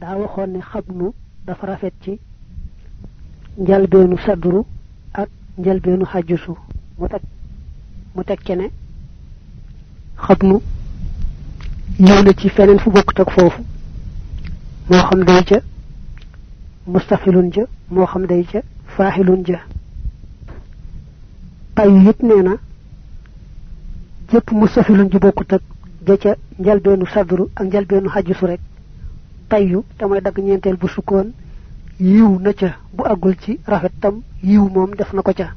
daa waxoon ne xabnu dafa rafet ci njalbeenu sadru ak njalbeenu xajjusu mu teg mu teg ci ne xabnu ñëw na ci feneen fu bokkut ak foofu. moo xam day ca mustafilun ja moo xam day ca faaxilun ja. Tay it nee na jëpp mustafilun ji bokkut ak ja ca njalbeenu sadru ak njalbeenu xajjusu rek tayyu te mooy dagg ñeenteel bu sukkoon yiw na ca bu àggul ci rafet tam yiw moom def na ko ca.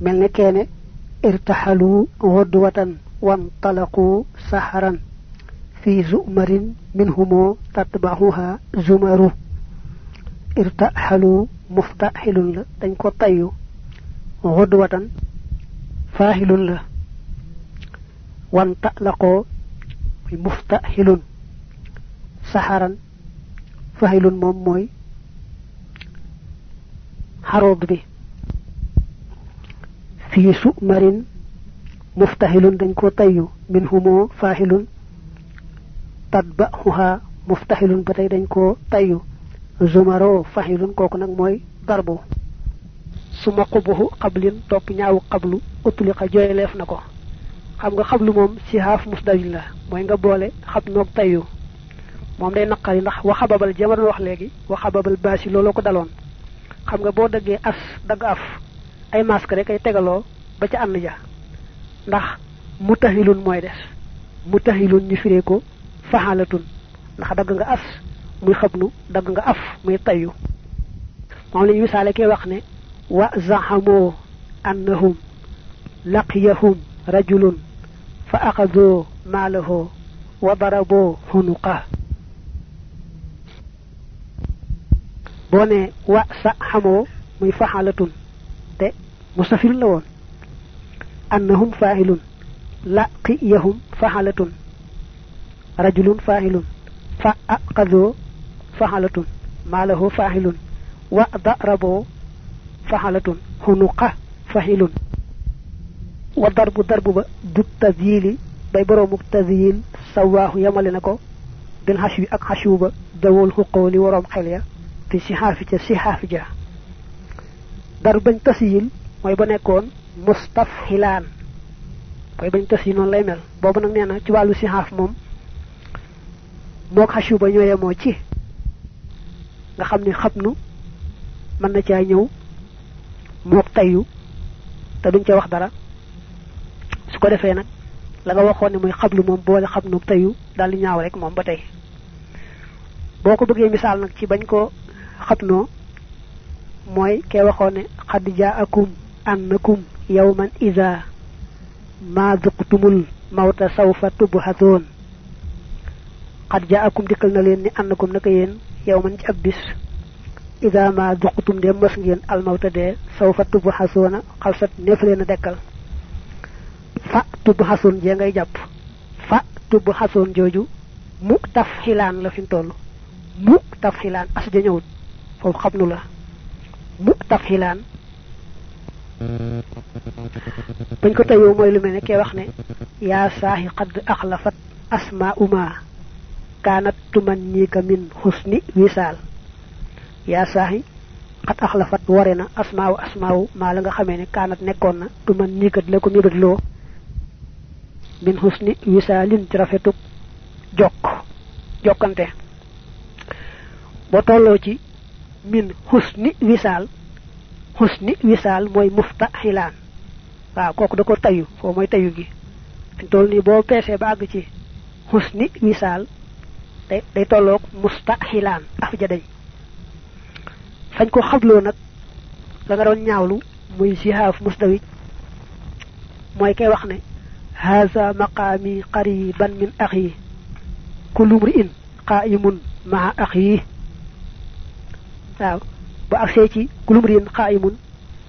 Mel ne keene irtaxalu wan talaqu saxaran fi zumarin minhumo tatbaxuha zumaru. Irtaxalu muftaxilun la dañ ko tayyu. Watan faaxilun la. Wan talaqoo muftaxilun saxaran fahilun moom mooy xarood bi fii su marin muftahilun dañ ko tayyu min humoo fahilun tatba'uha muftahilun ba tey dañ ko tayyu zumaro fahilun kooku nag mooy darbu suma qubuhu qablin topp ñaawu qablu utliqa jooyleef na ko xam nga xablu moom si haaf musdawil la mooy nga boole xab noog tayyu moom day naqari ndax waxababal jama doon wax léegi waxababal baasi looloo ko daloon xam nga boo dëggee as dagg af ay masque rek ay tegaloo ba ca ànd ja ndax mutahilun mooy des mutahilun ñu firee ko faxalatun ndax dagg nga as muy xabnu dagg nga af muy tayyu moom la ñu misaale kee wax ne wa zahamoo annahum laqiyahum rajulun fa aqadoo maalahu wa daraboo xunuqa boo ne wa sa xamoo muy faxalatun te mustafil la woon annahum faahilun laqiyahum faxalatun rajulun faahilun fa aqadoo faxalatun maalahu faahilun wa daraboo faxalatun xunuqa fahilun wa darbu darbu ba du tazyili bay boroomuk tazyil sawaahu yamale na ko bil xashwi ak xashwu ba dawul xuqoo li waroom xel ya fi sihaafi ca sihaafi ja. Dar bañ tasyil mooy ba nekkoon mustafhilaan. Mooy bañ tasyil noonu lay mel. Boobu nag nee na ci wàllu sihaaf moom mook xashwu ba ñoo yemoo ci. Nga xam ni xabnu mën na caa ñëw mook duñ ca wax dara. Su ko defee nag la nga waxoon ne muy xablu moom boole xabnu tayyu daal di ñaaw rek moom ba tey. Boo ko bëggee misaal nag ci bañ ko xabnoo mooy kee waxoon ne jaakum annakum yawman ida ma duqtumul mawta sawfa tubhatoon xad jaakum dikkal na leen ni annakum naka yéen yawman ci ida ma duqtum de mës ngeen almawta dee sawfa tubhasoona xalsat neef leen a dekkal. Fa tubhasoon jee ngay jàpp. Fa tubhasoon jooju mu taf xilaan la fi mu toll. As foofu xabnu la. Mu taf xilaan bañ ko tayoo mooy lu mel ne kee wax ne yaa saaxi xadd axlafat asmaa uma kaanat tumannika min xusni wisaal. Yaa saaxi xat axlafat ware na asmaawu asmaawu maa la nga xamee ne kaanat nekkoon na tuman niikat la ko mibat loo min xusni wisaalin ci rafetuk jokk jokkante. Boo tolloo ci min xusni wisaal xusni wisaal mooy muftaxilaan waaw kooku da ko tayu foo mooy tayu gi. Fi toll nii boo peesee ba àgg ci xusni wisaal day day tolloog mustaxilaan af ja dañ fañ ko xabloo nag la nga doon ñaawlu muy sihaaf musdawij mooy kay wax ne haza maqaami qariban min axi kullu mri'in qaa'imun maa axi waaw ba agsee ci kullu mri'in qaa'imun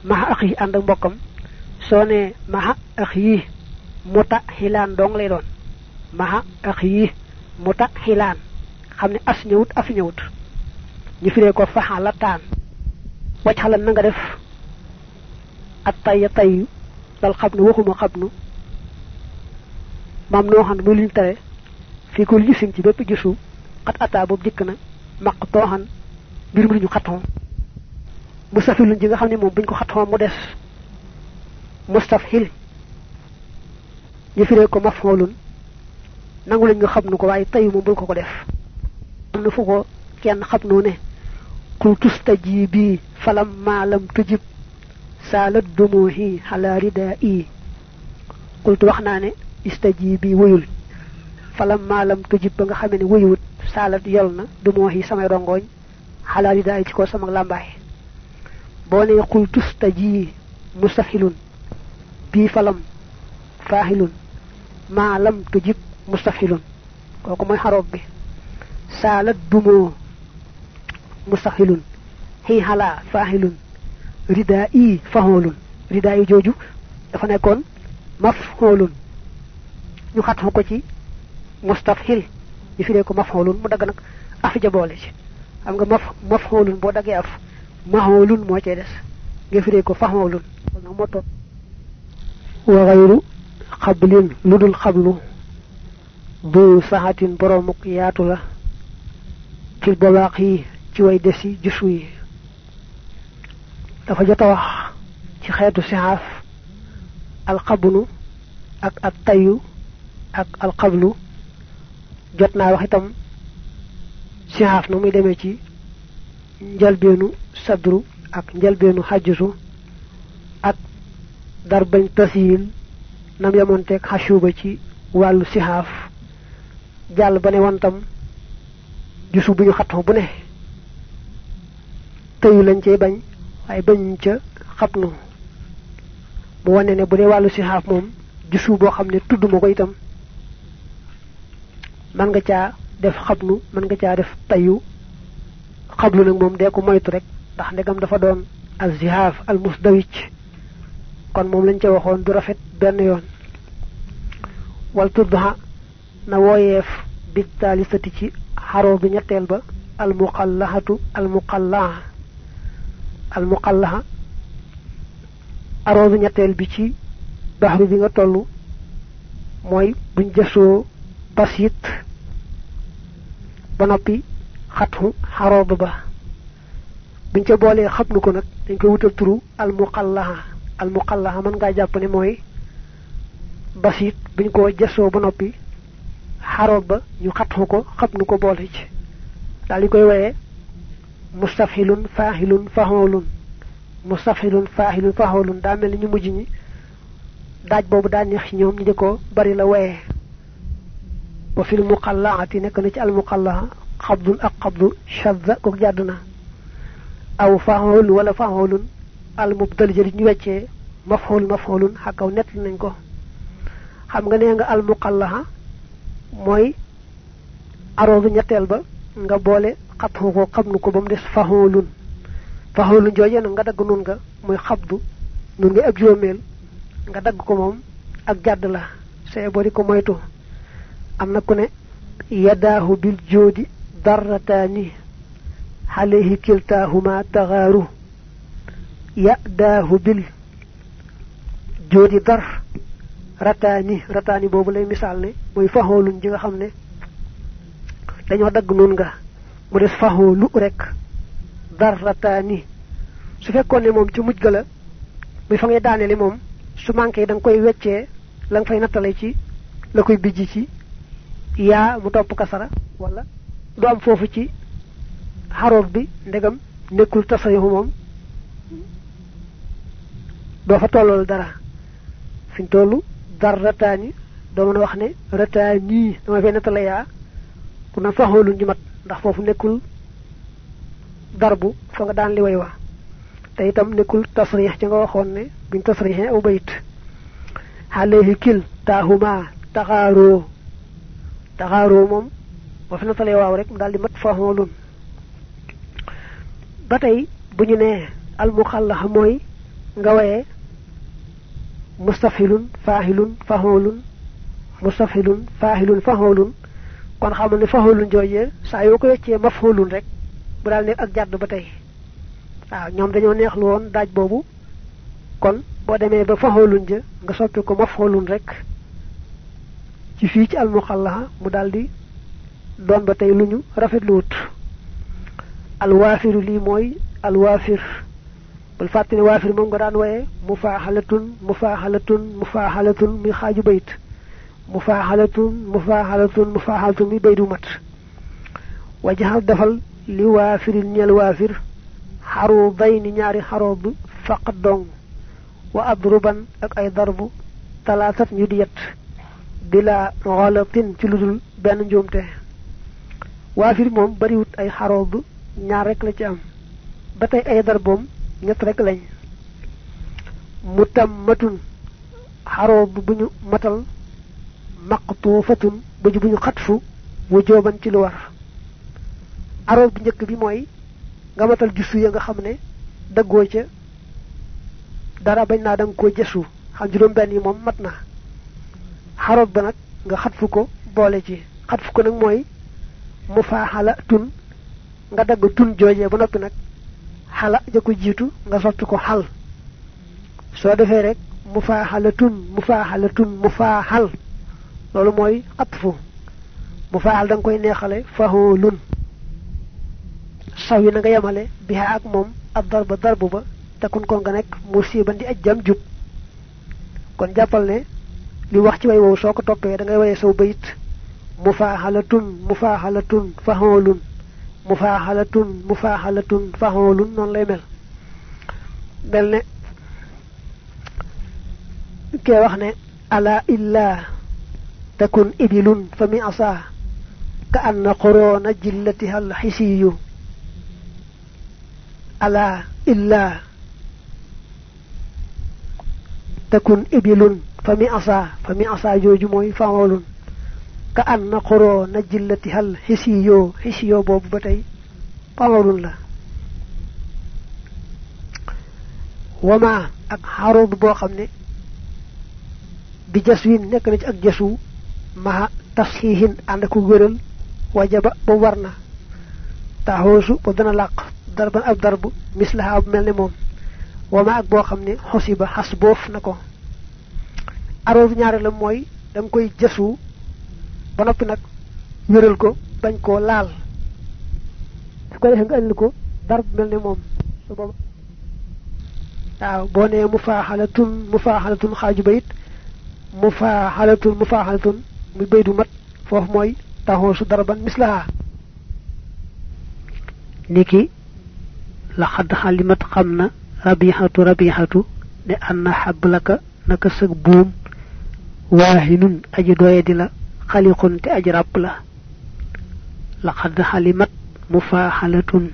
maa axi ànd ak mbokkam. Soo ne maa axi muta xilaan dong lay doon. Maa axi muta xilaan xam ne as ñëwut af ñëwut. Ñu firee ko faxa la taan wacc xalan na nga def. At tayya tayyu dal xabnu waxuma xabnu maam noo xam ne muy luñ tere ko lisin ci bépp gisu xat ataa boobu dikk na mbir mu ñu xatoo mustafilun ji nga xam ne moom buñ ko xatoo mu des mustafhil ñu firee ko mafhoolun nangu lañ nga xam nu ko waaye tey moom bul ko ko def am na fu ko kenn xam nu ne qul tustajibi falam ma lam tujib salat dumuhi ala ridai qultu wax naa ne istajibi wuyul falam ma lam tujib ba nga xamee ne wuyuwut salat yol na dumuhi samay rongoñ ala ridai ci ko sama lambaay boo ne qul tustaji mustafilun bii falam faahilun ma lam tujib mustafilun kooku mooy xaroob bi. Saalat dumoo mustafilun xii xalaa faahilun ridaa ii fahoolun ridaa yi jooju dafa nekkoon mafhoolun ñu xat ko ci mustafhil. Ñu firee ko mafhoolun mu dagg nag af ja boole ci xam nga maf mafhoolun boo daggee af mahoolun moo cee des nga firee ko fahoolun kon nag moo wa xayru xablin lu dul xablu bu saxatin boromuk yaatu la fil bawaax yi ci way des yi jusu yi dafa jot wax ci xeetu sixaaf alxabnu ak ak tayu ak alxablu jot naa wax itam sixaaf na muy demee ci njalbeenu sadru ak njalbeenu xajjusu ak dar bañ tasiil nam yamonteeg xasuuba ci wàllu sixaaf jàll ba ne wantam jusu bu ñu xatoo bu ne. Tëyu lañ cay bañ waaye bañ ca xatnu mu wane ne bu dee jusu itam man nga def xabnu man nga caa def tayu. Xablu nag moom dee ko moytu rek ndax ndegam dafa doon al al musdawic kon moom lañ ca waxoon du rafet benn yoon. Wal tuddaxa na wooyeef bi taalisati ci xaroo bi ñetteel ba al muqallahatu al muqallaha al muqallaha aroo bi ñetteel bi ci baxru bi nga toll mooy buñ jësoo basit ba noppi xatxu xaroob ba buñ ca boolee xam nu ko nag dañ koy wutal turu al muqallaha al muqallaha mën ngaa jàpp ne mooy basit buñ ko jësoo ba noppi xaroob ba ñu xatxu ko xam nu ko boole ci daal di koy mustafhilun faahilun fahoolun mustafhilun faahilun fahoolun daa mel ni ñu mujj ñi daaj boobu daa neex ci ñoom ko bari la woyee wa fil muqallaati nekk na ci al muqallaha xabdun ak xabdu shadda kook jàdd na. Aw fahoolun wala al mubdal jëli ñu weccee mafhool mafhoolun xakaw nett nañ ko. Xam nga al muqallaha mooy aroobu ñetteel ba nga boole xatxu ko xam ko des faxoolun faxoolun joojee nag nga dagg nun nga muy xabdu nun nga ab juróomeel nga dagg ko moom ak ko am na ku ne yadaahu bil joodi darrataani xalehi kiltaahuma taxaaru yadaahu bil joodi dar rataani rataani boobu lay misaal ne muy faxoolun ji nga xam ne dañoo dagg nun nga mu des faxoo lu rek darrataani. Su fekkoon ne moom ci mujj la muy fa ngay daaneli moom su manqué da nga koy weccee la nga fay nattale ci la koy bijji ci yaa mu topp kasara wala du am foofu ci xaroof bi ndegam nekkul tasarifu moom. Doo fa tollool dara. Fi ñu toll dar rataani doo wax ne dama yaa. Pour na ñu mat ndax foofu nekkul darbu fa nga daan li way wa. Te itam nekkul tasrix ci nga ne buñ kil taahuma taxaaroo taxaaroo moom boo fi nattalee waaw rek mu mat faxoolun ba tey bu ñu nee almuxallax mooy nga wayee mustafilun faahilun faxoolun mustafilun faahilun faxoolun kon xamal ne faxoolun joojee saa yoo ko weccee mafxoolun rek bu daal nekk ak jàdd ba tey. Waaw ñoom dañoo neexlu woon daaj boobu. Kon boo demee ba faxoolun ja nga soppi ko mafxoolun rek ci fii ci almuxallaxa mu daal di doon ba tey luñu rafetlu wut alwaafiru lii mooy alwaafir bul fàtte ne waafir moom nga daan waye mufaaxalatun mufaaxalatun mufaaxalatun muy xaaju bayit mufaaxalatun mufaaxalatun mufaaxalatun muy baydu mat wajaxal defal li waafirin ñeel waafir xaru ñaari faqat dong wa adruban ak ay darbu talaatat ñu di bila xolatin ci ludul benn njuumte. Waafir moom bariwut ay xaroob ñaar rek la ci am. Ba ay darboom ñett rek lañ. Mutammatun xaroob bu ñu matal maqtuufatun bu ñu xatfu wu jooban ci lu war. Aroob bu njëkk bi mooy nga matal jusu ya nga xam ne daggoo ca dara bañ naa jësu xam yi xaroob ba nag nga xatfu ko boole ci. Xatfu ko nag mooy mu tun nga dagg tun joojee ba noppi nag xala ja ko jiitu nga soppi ko xal. Soo defee rek mu tun mu tun mu loolu mooy atfu. Mu faaxal da nga koy neexale faxoo lun saw yi na nga yemale biha ak moom ab darba darbu ba te kun kon nga nekk musiban di aj jam jub. Kon jàppal ne li wax ci way woowu soo ko da ngay waye saw bayit mu faaxalatun mu faaxalatun faxoolun mu faaxalatun mu faaxalatun faxoolun noonu lay mel mel ne kee wax ne ala illa takun ibilun fa mi asa ka anna qurona jillatiha alxisiyu ala illa takun ibilun fa mi asa fa mi asa jooju mooy faxoolun ka anna qurona jillatiha alxisiyo xisiyo boobu ba tey faxoolun la wama ak xaroob boo xam ne bi jaswin nekk na ci ak jasu maha tasxiixin ànd ak wéral wajaba ba war na taxoosu ba dana làq darban ab darbu mislaha bu mel ne moom wama ak boo xam ne xosi ba xas boof na ko aroobu ñaare la mooy da nga koy jasu ba noppi nag wéral ko bañ koo laal. Su ko defee nga andi ko darb mel ne su booba waaw boo nee mu muy mat su mislaha niki la xadd xalimat xam na rabixatu rabixatu ne anna xablaka naka waahinun aji doye di la xaliqun te aji ràpp la la xadd xalimat mu faaxalatun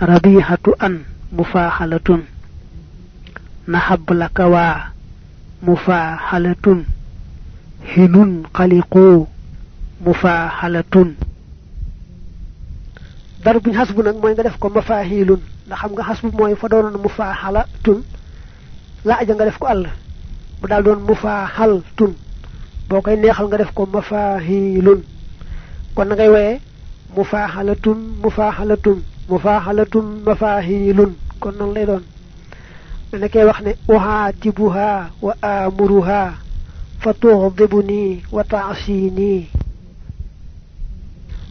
rabixatu an mu faaxalatun na xablaka waa mufaaxalatun hinun xaliqu mufaaxalatun dar buñ xas bu nag mooy nga def ko mafaaxilun ndax xam nga xas bu mooy fa doonoon mufaaxalatun la aja nga def ko àll mu daal doon mufaaxaltun boo koy neexal nga def ko mafaaxilun kon ngay woyee mufaaxalatun mufaaxalatun mufaaxalatun mafaaxilun kon noonu lay doon ne kay wax ne uhaatibuha wa amuruha fa tuxdibuni wa taasini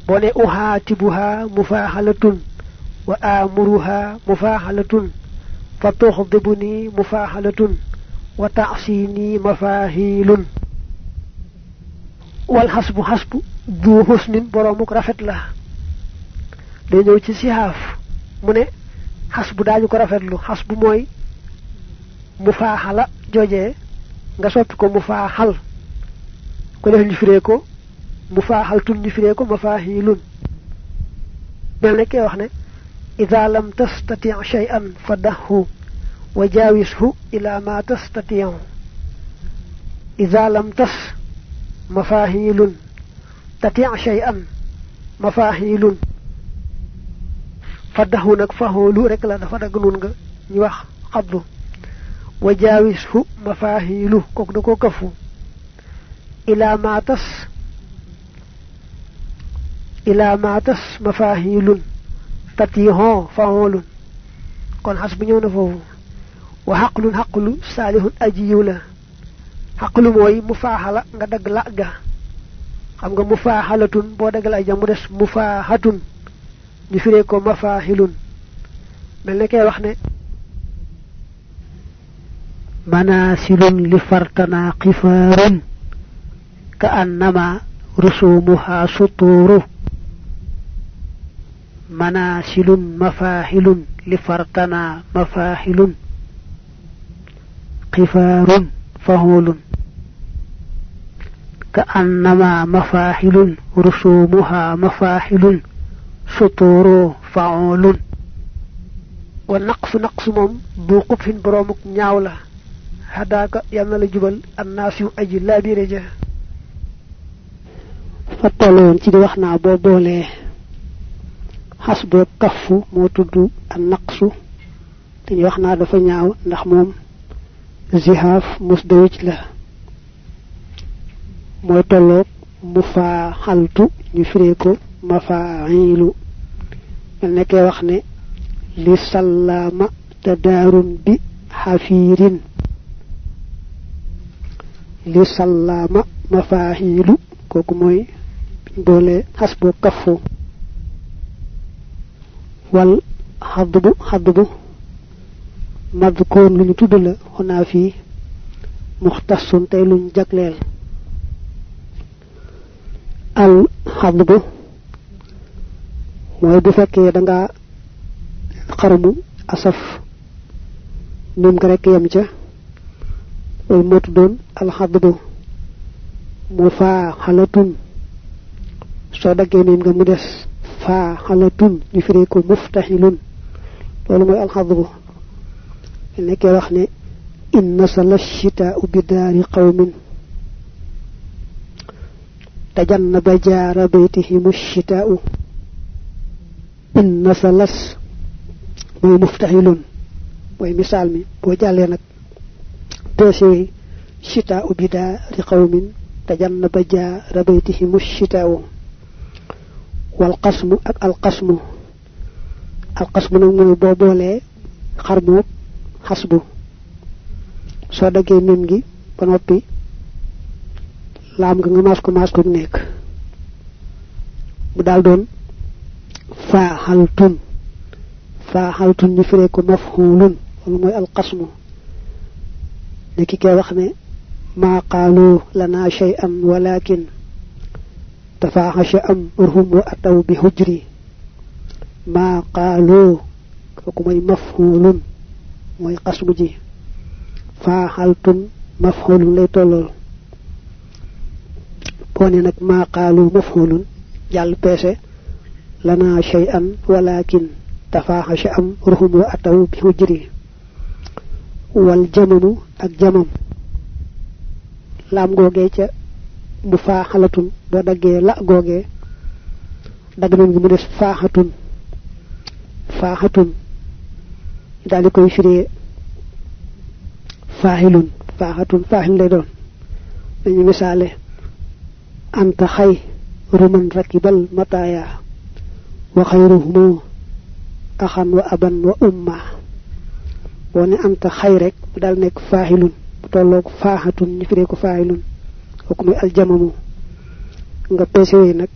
boo ne uhaatibuha mufaaxalatun wa amuruha mufaaxalatun fa tuxdibuni mufaaxalatun wa taasini mafaahilun wal xasbu xasbu du xusnin boroomuk rafet la. Day ñëw ci sihaaf mu ne xasbu daañu ko rafetlu. Xasbu mooy mu faaxala joojee nga soppi ko mu faaxal ko def ñu firee ko mu faaxal tun ñu firee ko ma faaxilun mel ne kee wax ne fa وجاوزه إلى ما تستطيع. إذا لم تس مفاهيل تطيع شيئا مفاهيل. فده هناك فهولو رك لا دفا دغنون غا ني واخ قبض. وجاوزه مفاهيل كوك دكو كفو. إلى ما تس إلى ما تس مفاهيل تطيع فهول كون حسب نيو نفوفو wa xaqlun xaqlu saalihun aji yiw la xaqlu mooy mu faaxala nga dagg la ga xam nga mufaahalatun boo dagal ay jam mu des mufaahatun ñu firee ko mafaahilun mel ne kay wax ne manasilun li fartana qifaarun ka annama rusumuha suturu manasilun mafahilun li fartana qifaarun fahulun كأنما مفاحل رسومها مفاحل سطور فعول والنقص نقص مم بو قبح برومك نياولا هداك يالنا لجبل الناس أجي لا بيرجا fataloon ci di wax naa boo boolee xas boo kafu moo tudd زحاف مصدوج لا موتلوك مفاحلتو نفريكو مفاعيلو ملنكي وخني لسلام تدارن بحفير لسلام مفاهيلو كوكو موي دولي حسبو كفو والحضبو حضبو madkoon lu ñu tudd la xonaa fii muxtasun tey al xadbu mooy bu fekkee da nga xaramu asaf num nga rek tuddoon al xadbu mu faa xalatun soo daggee mim nga mu des faa xalatun ñu firee ko al xadbu nekkee wax ne inna sala shitaau bi daari qawmin تجنب جار بيتهم الشتاء إن سلس موي مفتحل موي مثال مي بو جالي نك توسي شتاء بدا لقوم تجنب جار بيتهم الشتاء والقسم أك القسم القسم نك موي بو بولé xarmu xasbu soo daggee mim gi ba noppi. Laam nga mas ko mas ko nek bu dal doon faahaltun faahaltun ñu firé ko mafhulun wala moy al qasmu. Neki kay wax ne ma qalu lana shay'an walakin tafahasha amruhum wa ataw bi hujri. Ma qalu ko mafhulun moy qasmu ji. Faahaltun mafhulun lay tolol bone nak ma qalu mafhulun jall pese lana shay'an walakin tafahasha am ruhum wa ataw bi hujri. Wal jamamu ak jamam. Lam goge ca bu fahalatun bo dagge la goge dag nañ mu dess fahatun daal di fahilun, fahatun, faaxilun faaxatun lay doon. Dañu misale anta khay ruman rakibal mataya wa khayruhum akhan wa aban wa umma. Woni anta khay rek dal nek fahilun tolok fahatun ñu ko fahilun, kooku aljamamu. Nga pesewee nak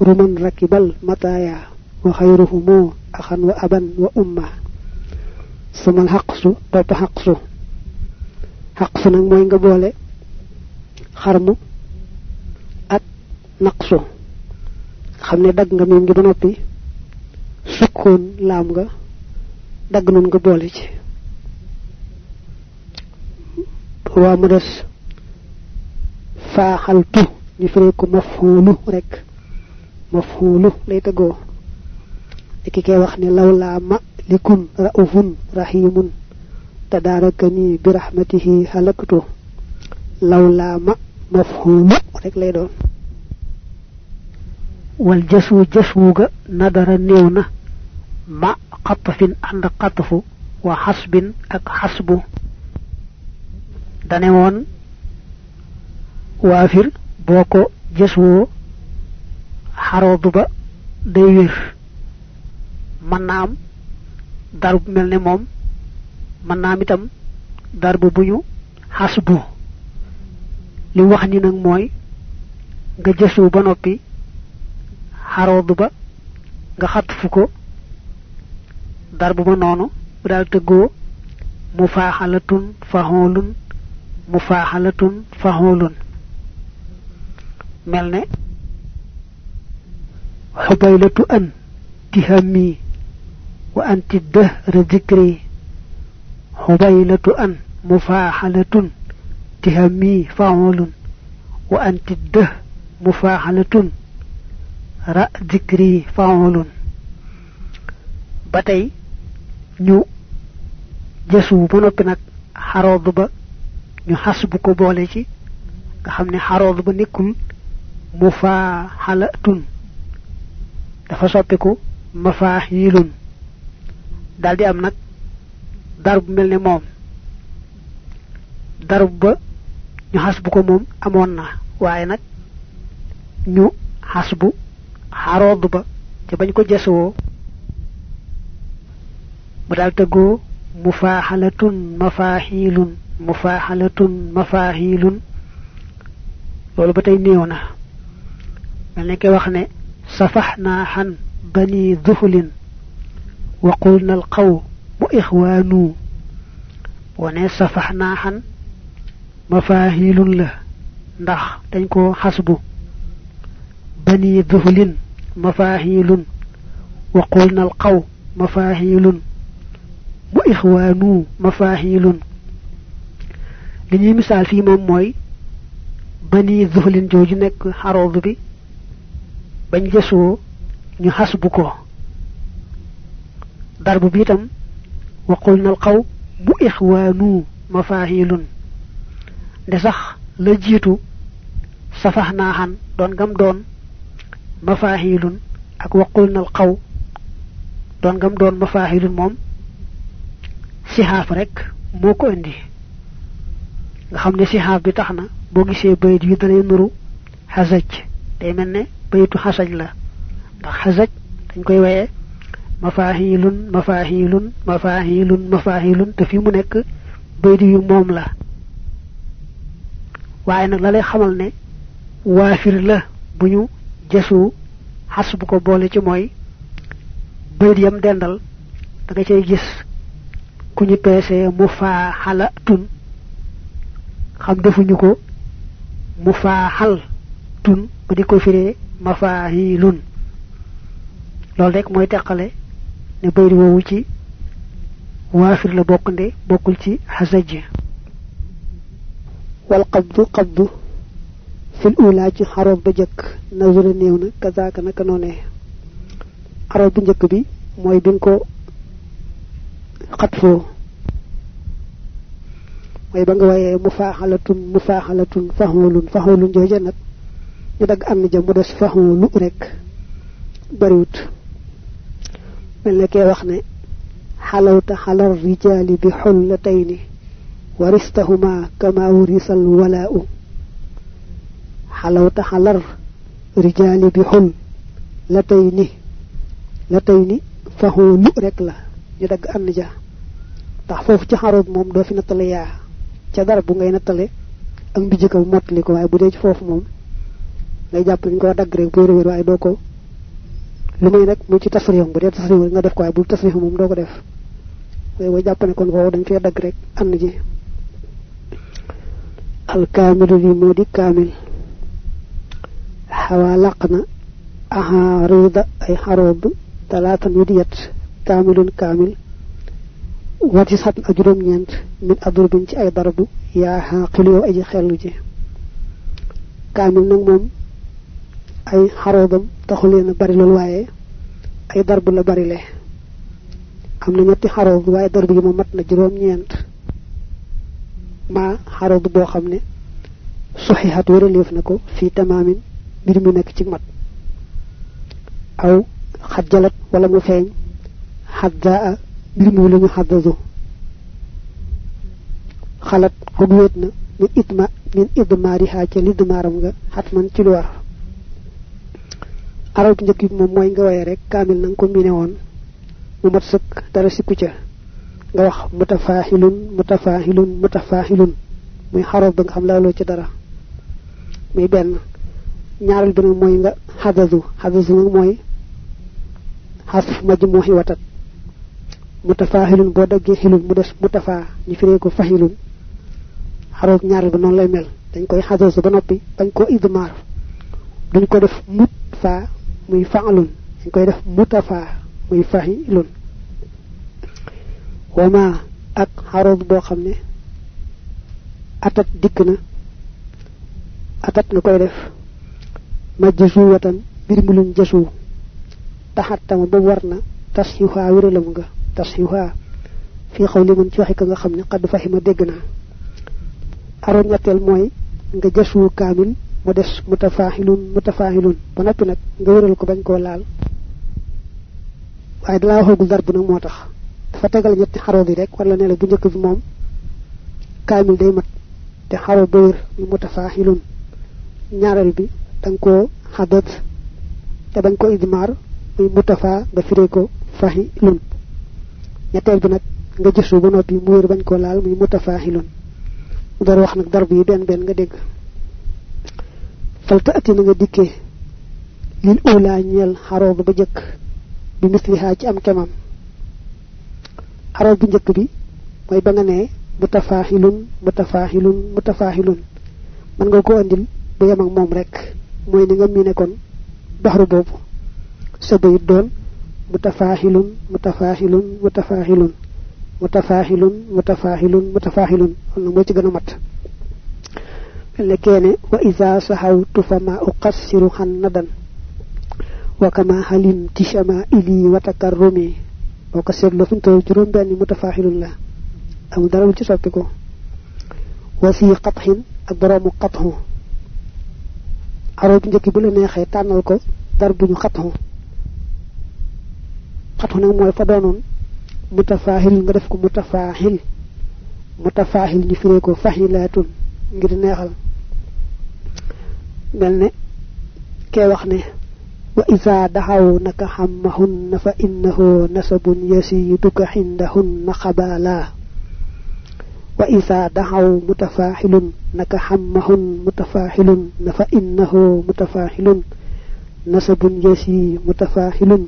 ruman rakibal mataya wa khayruhum akhan wa aban wa umma sama haqsu top haqsu haqsu nak moy nga bolé xarmu. Naqsu xamne dag nga ba noppi. Sukkoon laam nga. Dag nun nga boole ci. Waa mu des. Faaxaltu ñu firee ko mafhulu rek. Mafhulu lay ki kee wax ne law laa ma likum raufun rahimun tadaarakani bi rahmatihi halaktu law laa ma mafhumu rek lay doon wal jasu jasuga nadara néew na ma xatfin ànd xatfu wa xasbin ak xasbu dane woon waafir boo ko jëswoo xaroodu ba day wér manam darb melne mom manam itam darbu buñu hasbu li wax ni nak moy nga jësu ba noppi xaroodu ba nga xat fu ko darbu ba noonu bu daal tëggoo mufaaxalatun faxoolun mufaaxalatun faxoolun. Mel ne xubaylatu an tihammi وأنت الدهر ذكري حبيلة أن مفاحلة تهمي فعول وأنت الدهر مفاحلة رأ ذكري فعول باتي نيو جسو بنوبنك حروض با نيو حسب كبوليشي كحمني حروض با نيكل مفاحلة دفا مفاحيل مفاحيل daldi am nag darb mel ne moom. Darb ba ñu xas bu ko moom amoon na. Waaye nag ñu xas bu xaroodu ba ca bañ ko jësoo mu daal tëggoo mufaaxalatun mafaaxilun mufaaxalatun mafaaxilun loolu ba tey néew na. Mel ne wax ne safaxnaa xan bani duxulin وقلنا القو وإخوانو. ونسى فحناحا مفاهيل له. ندخ تنكو حسبو بني ذهل مفاهيل وقلنا القو مفاهيل. وإخوانو مفاهيل. لني مثال في موي بني ذهل جوجنك حروض بي بنجسو نحسبكو darbu bitam itam wa qulna al bu ikhwanu mafahilun de sax la jiitu safahnaaxan doon gam doon mafaahilun ak wa qulna al qaw gam doon mafaahilun moom sihaaf rek moo indi nga xam ne sihaaf bi tax na boo gisee bayit yi danay nuru xasaj day mel ne bayitu la ndax xasaj dañ koy weye mafahilun mafahilun mafahilun mafahilun. Te fi mu nek bayit yu mom la. Waye nak la lay xamal ne wafir la buñu jasu hasbu ko bolé ci moy bayit yam dendal da nga cey gis ku ñu peese mu tun xam defuñu ko mu faa tun ba di ko firee mafaahilun loolu rek mooy teqale ne bayri woowu ci waafir la bokk nde bokkul ci xasaj wal qabdu qabdu fil ula ci xaroot ba jëkk nazura néew na kazaaka naka noonee xaroot bu njëkk bi mooy bi ko xatfoo mooy ba nga wayee mufaaxalatun mufaaxalatun faxoolun faxoolun jooja nag ñu dagg am ja mu des faxoolu rek bariwut xul latayni latayni faxoolu rek la ñu dagg ànd ja tax foofu ci xaroot moom doo fi nattale yaa ca dara bu ngay nattale ak mbi jëkkaw mottali ko waaye bu dee ci foofu moom ngay jàpp ñu ko dagg rek bu wér waaye doo ko lu may nag mu ci tasrix bu dee tasrix nga def ko waaye bu tasrix moom doo ko def waaye boo jàpp ne kon foofu dañ fee dagg rek ànd ji alkaamilu li moo di kaamil xawaa laq na aha rida ay xaroob talaatan yu di yet kaamilun kaamil wati sat ak juróom ñeent min adrubin ci ay darabu yaa xaaqilu yow aji xellu ji kaamil nag moom ay xaroobam taxuleen a bari lool waaye ay darbu la bari le am na ñetti xaroob waaye darbu yi moom mat na juróom ñeent ma xaroob boo xam ne suxihat wëraleef na ko fii tamaamin mbir mi nekk ci mat aw xajjalat wala mu feeñ xaddaa mbir mi lañu xaddadu xalat xog wéet na min itma min idmaariha ca lidmaaram nga xatman ci lu war araw bu njëkk bi moom mooy nga waye rek kaamil na nga ko miine woon. Mu mat sëkk dara sikku ca. Nga wax mutafaahilun mutafaahilun mutafaahilun muy xaroob ba nga xam laaloo ci dara. Muy benn. Ñaaral bi nag mooy nga xadasu xadasu nag mooy xasf majmuhi watat. Mutafahilun boo daggee xilun mu des mutafa ñu firee ko fahilun xaroog ñaaral ba noonu lay mel. Dañ koy xadasu ba noppi bañ ko idmar duñ ko def mut fa muy fa'lun ñu koy def mutafa muy fa'ilun wama ak harod bo xamne atat dikna atat nga koy def majjusu watan bir mu luñ jassu taxatama ba warna tashiha wiralam nga tashiha fi xawli mun ci waxi ka nga xamne qad fahima degna aron ñettel moy nga jassu kamil mu des mutafahilun mutafahilun ba noppi nag nga wéral ko bañ koo laal waaye dalaa waxagul darb nag moo tax dafa tegal ñetti xaroo bi rek wala ne la bu njëkk bi moom kaamil day mat te xaro ba wér ñu mutafahilun ñaareel bi dang ko hadat te bañ ko idmar muy mutafa nga firé ko fahilun ñettel bi nak nga jësu ba nopi mu wër bañ ko laal muy mutafahilun dar wax nak darbu yi ben ben nga dégg falta ati nga dikke lil ula ñel xaro ba jëk bi misliha ci am kemam xaro bu njëkk bi moy ba nga ne mutafahilun mutafahilun mutafahilun man nga ko andil bu yam ak mom rek. Moy ni nga miné kon bahru bobu. Sa bayit doon mutafahilun mutafahilun mutafahilun mutafahilun mutafahilun mutafahilun on mo ci gëna mat لكيني وإذا صحوت فما أقصر خندا وكما حلم تشما إلي وتكرمي وقصر لفنت وجرم بأني متفاحل الله. أم دارو جسرتكو وفي قطح أبرام قطه أرو بنجك بلنا خيطان لكو ضرب قطه قطه نمو الفضان متفاحل نرفك متفاحل متفاحل نفريكو فحيلاتون ngir neexal melne ke wax ne wa iza dahaw naka hammahun fa innahu nasabun yasiduka hindahun khabala وإذا دعوا متفاحل نك حمه متفاحل فإنه متفاحل نسب يسي متفاحل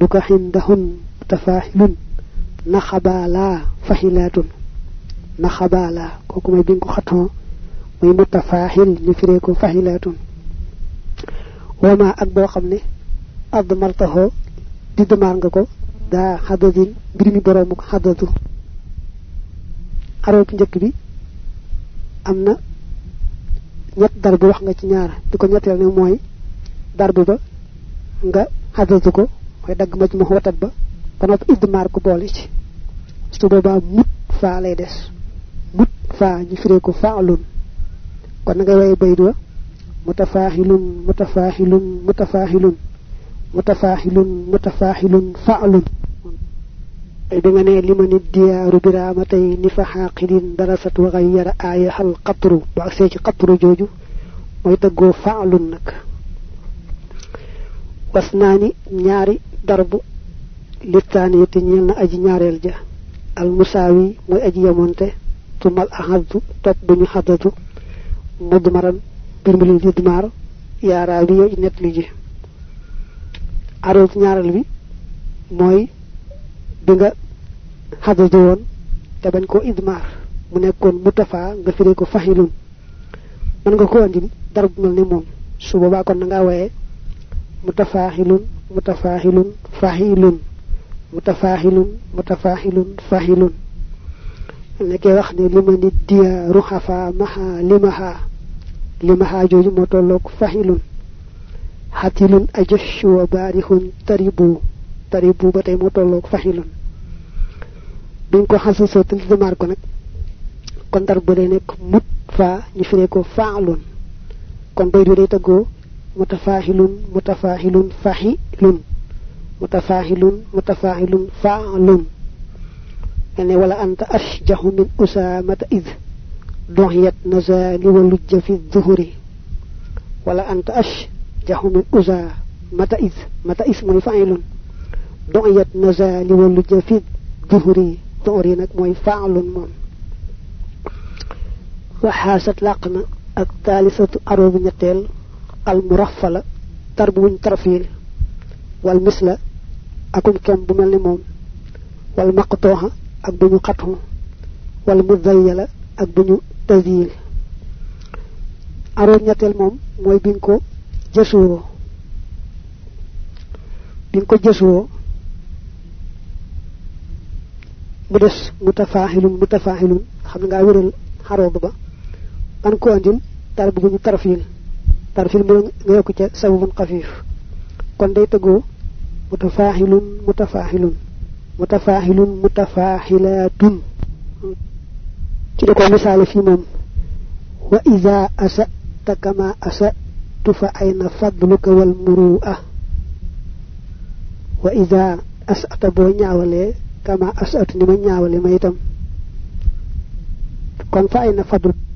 دك عندهن متفاحل نخبالا فحلات نخبالا كوكو مي muy mutafahil ñu firé ko fahilatun wama ak bo xamne admartaho di demar nga ko da hadadin bir mi borom ko hadatu ñëk bi amna ñet dar bu wax nga ci ñaar. Diko ñettal ne moy dar bu ba nga hadatu ko way dag ma ci mu watat ba banop idmar ko boli ci. Su boba mut fa lay dess mut fa ñu firé ko fa'lun. kon nga way baydu mutafahilun mutafahilun mutafahilun mutafahilun mutafahilun fa'lun da nga ne liman diyaru biramatay ni fa haqidin darasat wa ghayyara ayahal qatru bu ak ci qatru joju moy taggo fa'lun nak wasnani ñaari darbu littaniyati ñel na aji ñaarel ja al musawi moy aji yamonte tumal ahadu top buñu hadatu mudmaran bir mi li didmaar yaaraa bi yow net li ji. Aroob ñaareel bi mooy bi nga xadadu woon te bañ ko idmar mu nekkoon mutafa nga firé ko fahilun man nga ko andil darab mel ni moom. Su boobaa kon nga waye mutafahilun mutafahilun fahilun mutafahilun mutafahilun fahilun nekkee wax ne lima ni diya ruhafa maha limaha limaha jooju moo tolloog fahilun hatilun ajashu wa barihun taribu taribu ba tey moo tolloog fahilun duñ ko xasuso te demar ko nak kon dar bu nek mut fa ñu firé ko fa'lun kon bay do day taggo mutafahilun mutafahilun fahilun mutafahilun mutafahilun fa'lun يعني ولا أنت أشجه من أسامة إذ دهيت نزال ولج في الظهر ولا أنت أش جهم الأزا متئز متئز من فعل دهيت نزال ولج في الظهر دهرينك من فعل من. وحاست لقمة الثالثة أروب نقل المرفلة تربون ترفيل. والمثل أكون كم بملمون والمقطوها أكبر قطهم والمذيلة أكبر tazil aro ñettel mom moy biñ ko jësuwo biñ ko jësuwo mu des mutafahilun mutafahilun xam nga wëral xaroob ba ban ko andil tar bu ñu tarfil tarfil mo nga yokku ca sababun khafif kon day teggo mutafahilun mutafahilun mutafahilun mutafahilatun ci da ko misale fi mom wa iza asata kama asatu fa ayna fadluka wal muru'ah wa iza asata bo ñaawale kama asatu ni ma ñaawale ma itam kon fa ayna fadluka